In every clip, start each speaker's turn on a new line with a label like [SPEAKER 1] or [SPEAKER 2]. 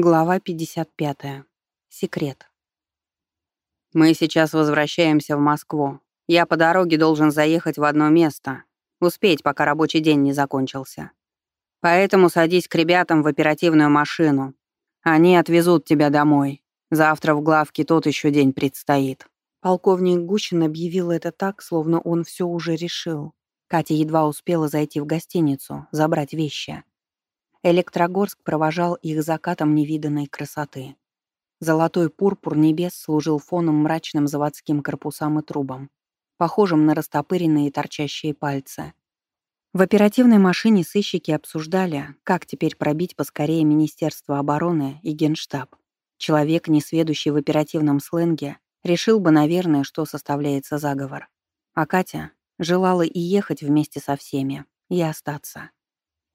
[SPEAKER 1] Глава 55. Секрет.
[SPEAKER 2] «Мы сейчас возвращаемся в Москву. Я по дороге должен заехать в одно место. Успеть, пока рабочий день не закончился. Поэтому садись к ребятам в оперативную машину. Они отвезут тебя домой. Завтра в главке тот еще день предстоит».
[SPEAKER 1] Полковник Гущин объявил это так, словно он все уже решил. Катя едва успела зайти в гостиницу, забрать вещи. Электрогорск провожал их закатом невиданной красоты. Золотой пурпур небес служил фоном мрачным заводским корпусам и трубам, похожим на растопыренные торчащие пальцы. В оперативной машине сыщики обсуждали, как теперь пробить поскорее Министерство обороны и Генштаб. Человек, несведущий в оперативном сленге, решил бы, наверное, что составляется заговор. А Катя желала и ехать вместе со всеми, и остаться.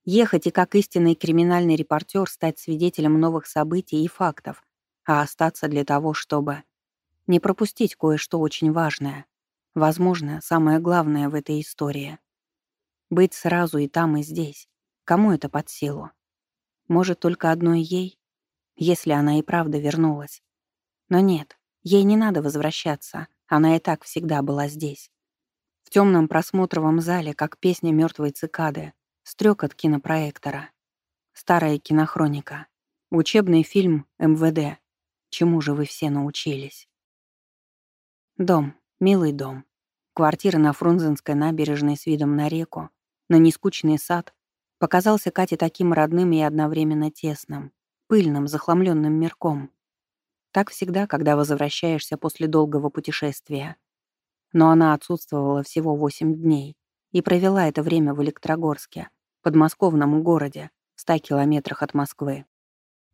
[SPEAKER 1] Ехать и как истинный криминальный репортер стать свидетелем новых событий и фактов, а остаться для того, чтобы не пропустить кое-что очень важное. Возможно, самое главное в этой истории. Быть сразу и там, и здесь. Кому это под силу? Может, только одной ей? Если она и правда вернулась. Но нет, ей не надо возвращаться. Она и так всегда была здесь. В темном просмотровом зале, как песня мертвой цикады, Стрёк кинопроектора. Старая кинохроника. Учебный фильм МВД. Чему же вы все научились? Дом. Милый дом. Квартира на Фрунзенской набережной с видом на реку, на нескучный сад, показался Кате таким родным и одновременно тесным, пыльным, захламленным мирком. Так всегда, когда возвращаешься после долгого путешествия. Но она отсутствовала всего восемь дней и провела это время в Электрогорске, подмосковном городе, в ста километрах от Москвы.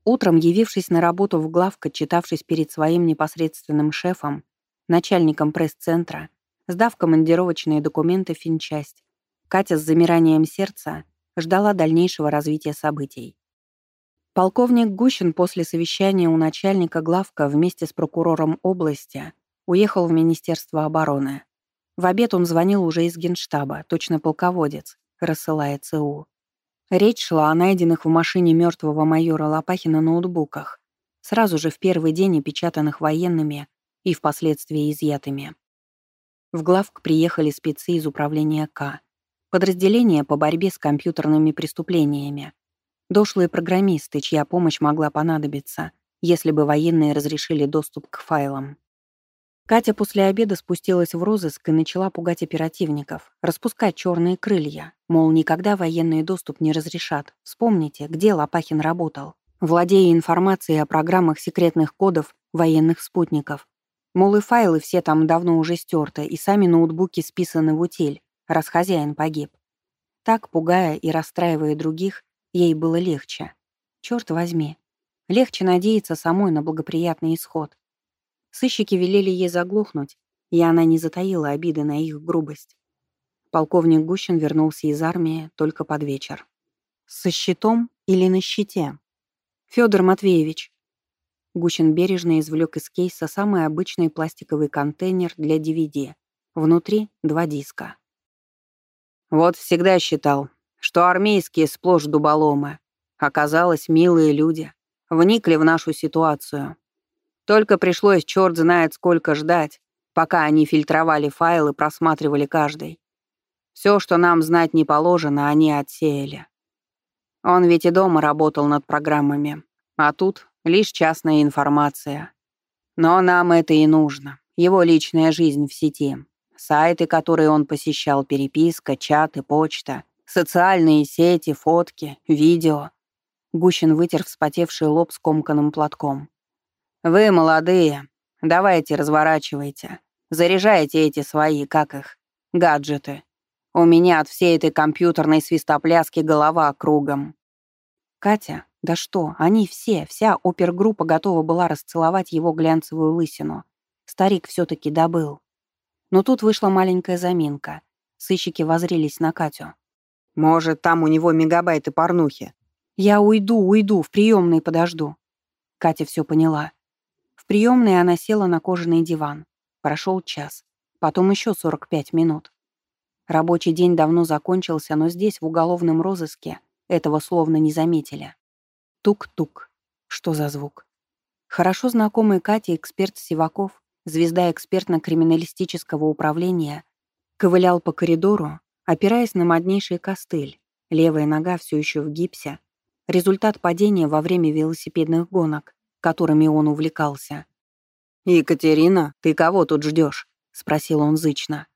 [SPEAKER 1] Утром, явившись на работу в главк, читавшись перед своим непосредственным шефом, начальником пресс-центра, сдав командировочные документы в финчасть, Катя с замиранием сердца ждала дальнейшего развития событий. Полковник Гущин после совещания у начальника главка вместе с прокурором области уехал в Министерство обороны. В обед он звонил уже из генштаба, точно полководец, рассылая ЦУ. Речь шла о найденных в машине мертвого майора Лопахина ноутбуках, сразу же в первый день опечатанных военными и впоследствии изъятыми. В главк приехали спецы из управления К, подразделение по борьбе с компьютерными преступлениями, дошлые программисты, чья помощь могла понадобиться, если бы военные разрешили доступ к файлам. Катя после обеда спустилась в розыск и начала пугать оперативников, распускать черные крылья, мол, никогда военный доступ не разрешат. Вспомните, где Лопахин работал, владея информацией о программах секретных кодов военных спутников. Мол, и файлы все там давно уже стерты, и сами ноутбуки списаны в утиль, раз хозяин погиб. Так, пугая и расстраивая других, ей было легче. Черт возьми. Легче надеяться самой на благоприятный исход. Сыщики велели ей заглохнуть, и она не затаила обиды на их грубость. Полковник Гущин вернулся из армии только под вечер. «Со щитом или на щите?» «Фёдор Матвеевич». Гущин бережно извлек из кейса самый обычный пластиковый контейнер для DVD. Внутри два диска.
[SPEAKER 2] «Вот всегда считал, что армейские сплошь дуболомы. Оказалось, милые люди. Вникли в нашу ситуацию. Только пришлось черт знает сколько ждать, пока они фильтровали файлы, просматривали каждый. Все, что нам знать не положено, они отсеяли. Он ведь и дома работал над программами, а тут лишь частная информация. Но нам это и нужно. Его личная жизнь в сети. Сайты, которые он посещал, переписка, чаты, почта, социальные сети, фотки, видео. Гущин вытер вспотевший лоб скомканным платком. «Вы молодые. Давайте разворачивайте. Заряжайте эти свои, как их, гаджеты. У меня от всей этой компьютерной свистопляски голова кругом».
[SPEAKER 1] Катя, да что, они все, вся опергруппа готова была расцеловать его глянцевую лысину. Старик все таки добыл. Но тут вышла маленькая заминка. Сыщики возрились на Катю.
[SPEAKER 2] «Может, там у него мегабайты порнухи?»
[SPEAKER 1] «Я уйду, уйду, в приемной подожду». Катя все поняла приемной она села на кожаный диван. Прошел час, потом еще 45 минут. Рабочий день давно закончился, но здесь, в уголовном розыске, этого словно не заметили. Тук-тук. Что за звук? Хорошо знакомый Кате эксперт Сиваков, звезда экспертно-криминалистического управления, ковылял по коридору, опираясь на моднейший костыль. Левая нога все еще в гипсе. Результат падения во время велосипедных гонок, которыми он увлекался.
[SPEAKER 2] «Екатерина, ты кого тут ждешь? спросил он зычно.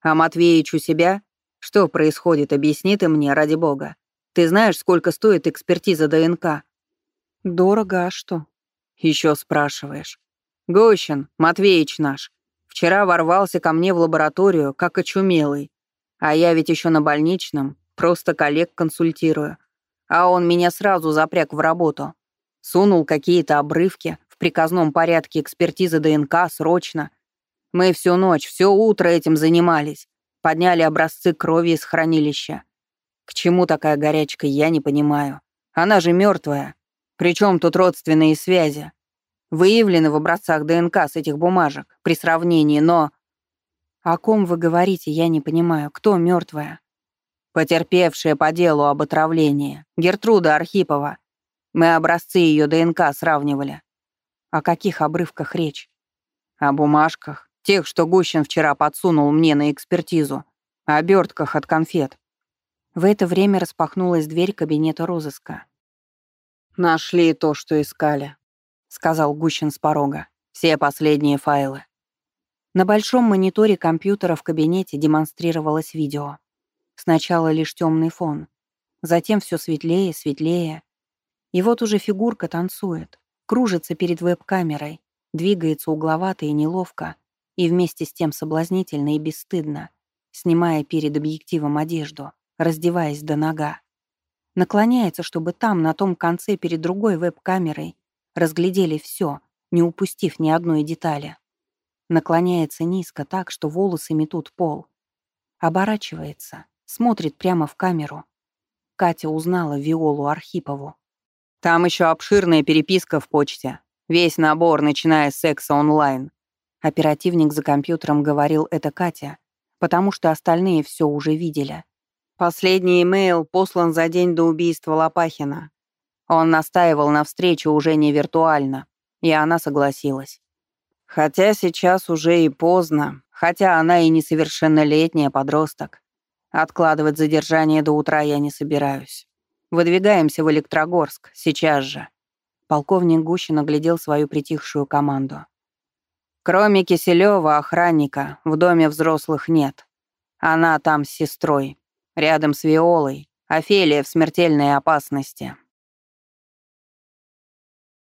[SPEAKER 2] «А Матвеич у себя? Что происходит, объясни ты мне, ради бога. Ты знаешь, сколько стоит экспертиза ДНК?»
[SPEAKER 1] «Дорого, а что?»
[SPEAKER 2] Еще спрашиваешь. Гощин, Матвеич наш. Вчера ворвался ко мне в лабораторию, как очумелый. А я ведь еще на больничном, просто коллег консультирую. А он меня сразу запряг в работу. Сунул какие-то обрывки, в приказном порядке экспертизы ДНК срочно. Мы всю ночь, все утро этим занимались. Подняли образцы крови из хранилища. К чему такая горячка, я не понимаю. Она же мертвая. Причем тут родственные связи? Выявлены в образцах ДНК с этих бумажек при сравнении, но...
[SPEAKER 1] О ком вы говорите, я не понимаю. Кто мертвая?
[SPEAKER 2] Потерпевшая по делу об отравлении. Гертруда Архипова. Мы образцы ее ДНК сравнивали.
[SPEAKER 1] О каких обрывках речь?
[SPEAKER 2] О бумажках. Тех, что Гущин вчера подсунул мне на экспертизу. О обертках от конфет.
[SPEAKER 1] В это время распахнулась дверь кабинета розыска.
[SPEAKER 2] «Нашли то, что искали», — сказал Гущин с порога. «Все последние файлы».
[SPEAKER 1] На большом мониторе компьютера в кабинете демонстрировалось видео. Сначала лишь темный фон, затем все светлее, светлее. И вот уже фигурка танцует, кружится перед веб-камерой, двигается угловато и неловко, и вместе с тем соблазнительно и бесстыдно, снимая перед объективом одежду, раздеваясь до нога. Наклоняется, чтобы там, на том конце перед другой веб-камерой, разглядели все, не упустив ни одной детали. Наклоняется низко так, что волосы метут пол. Оборачивается, смотрит прямо в камеру. Катя узнала Виолу Архипову.
[SPEAKER 2] «Там еще обширная переписка в почте. Весь набор, начиная с секса онлайн».
[SPEAKER 1] Оперативник за компьютером говорил это Катя, потому что остальные все уже видели.
[SPEAKER 2] Последний имейл послан за день до убийства Лопахина. Он настаивал на встрече уже не виртуально, и она согласилась. Хотя сейчас уже и поздно, хотя она и несовершеннолетняя подросток. Откладывать задержание до утра я не собираюсь. Выдвигаемся в Электрогорск, сейчас же.
[SPEAKER 1] Полковник Гущин оглядел свою притихшую команду.
[SPEAKER 2] Кроме Киселева, охранника, в доме взрослых нет. Она там с сестрой. Рядом с Виолой. Офелия в смертельной опасности.